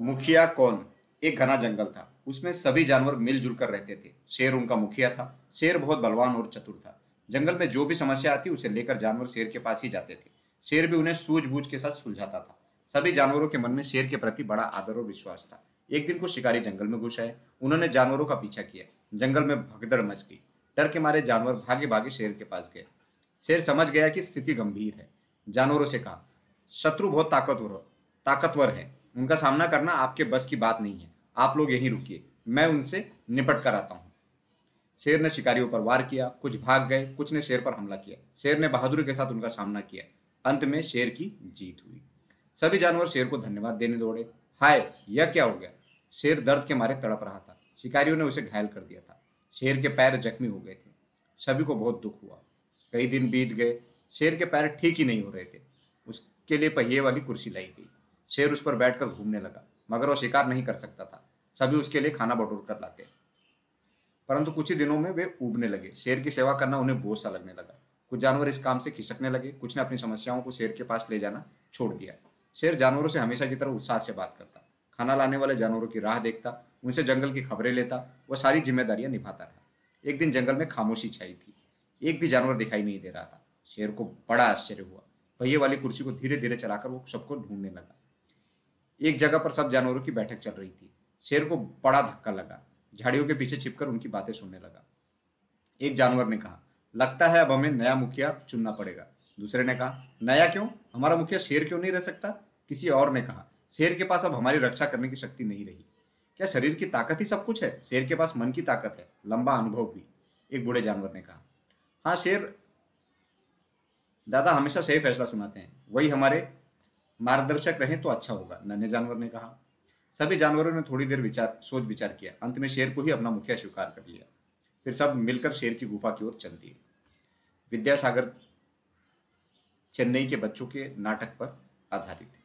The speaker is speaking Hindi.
मुखिया कौन? एक घना जंगल था। उसमें सभी जानवर मिलजुल कर रहते थे। शेर उनका मुखिया था। शेर बहुत बलवान और चतुर था। जंगल में जो भी समस्या आती, उसे लेकर जानवर शेर के पास ही जाते थे। शेर भी उन्हें सूझबूझ के साथ सुलझाता था। सभी जानवरों के मन में शेर के प्रति बड़ा आदर और विश्वास था। एक दिन को शिकारी जंगल में घुस आए। उन्होंने जानवरों का पीछा किया। जंगल में भगदड़ मच गई। डर के मारे जानवर भागे भागे शेर के पास गए। शेर समझ गया कि स्थिति गंभीर है। जानवरों से कहा, शत्रु बहुत ताकतवर ताकतवर है। उनका सामना करना आपके बस की बात नहीं है। आप लोग यहीं रुकिए। मैं उनसे निपट कर आता हूँ। शेर ने शिकारियों पर वार किया, कुछ भाग गए, कुछ ने शेर पर हमला किया। शेर ने बहादुरी के साथ उनका सामना किया। अंत में शेर की जीत हुई। सभी जानवर शेर को धन्यवाद देने दौड़े। हाय, यह क्या हो गया? शेर दर्द के मारे तड़प रहा था। शिकारियों ने उसे घायल कर दिया था। शेर के पैर जख्मी हो गए थे। सभी को बहुत दुख हुआ। कई दिन बीत गए। शेर के पैर ठीक ही नहीं हो रहे थे। उसके लिए पहिए वाली कुर्सी लाई गई। शेर उस पर बैठकर घूमने लगा, मगर वो शिकार नहीं कर सकता था। सभी उसके लिए खाना बटोर कर लाते। परंतु कुछ ही दिनों में वे उबने लगे। शेर की सेवा करना उन्हें बोझ सा लगने लगा। कुछ जानवर इस काम से खिसकने लगे। कुछ ने अपनी समस्याओं को शेर के पास ले जाना छोड़ दिया। शेर जानवरों से हमेशा की तरह उत्साह से बात करता। खाना लाने वाले जानवरों की राह देखता, उनसे जंगल की खबरें लेता, वह सारी जिम्मेदारियाँ निभाता रहा। एक दिन जंगल में खामोशी छाई थी। एक भी जानवर दिखाई नहीं दे रहा था। शेर को बड़ा आश्चर्य हुआ। पहिए वाली कुर्सी को धीरे धीरे चलाकर वो सबको ढूँढने लगा। एक जगह पर सब जानवरों की बैठक चल रही थी। शेर को बड़ा धक्का लगा। झाड़ियों के पीछे छिपकर उनकी बातें सुनने लगा। एक जानवर ने कहा, लगता है अब हमें नया मुखिया चुनना पड़ेगा। दूसरे ने कहा, नया क्यों? हमारा मुखिया शेर क्यों नहीं रह सकता? किसी और ने कहा, शेर के पास अब हमारी रक्षा करने की शक्ति नहीं रही। क्या शरीर की ताकत ही सब कुछ है? शेर के पास मन की ताकत है। लंबा अनुभव भी। एक बूढ़े जानवर ने कहा हाँ शेर, दादा हमेशा सही फैसला सुनाते हैं। वही हमारे मार्गदर्शक रहे तो अच्छा होगा, नन्हे जानवर ने कहा। सभी जानवरों ने थोड़ी देर विचार, सोच विचार किया। अंत में शेर को ही अपना मुखिया स्वीकार कर लिया। फिर सब मिलकर शेर की गुफा की ओर चल दिए। विद्यासागर चेन्नई के बच्चों के नाटक पर आधारित है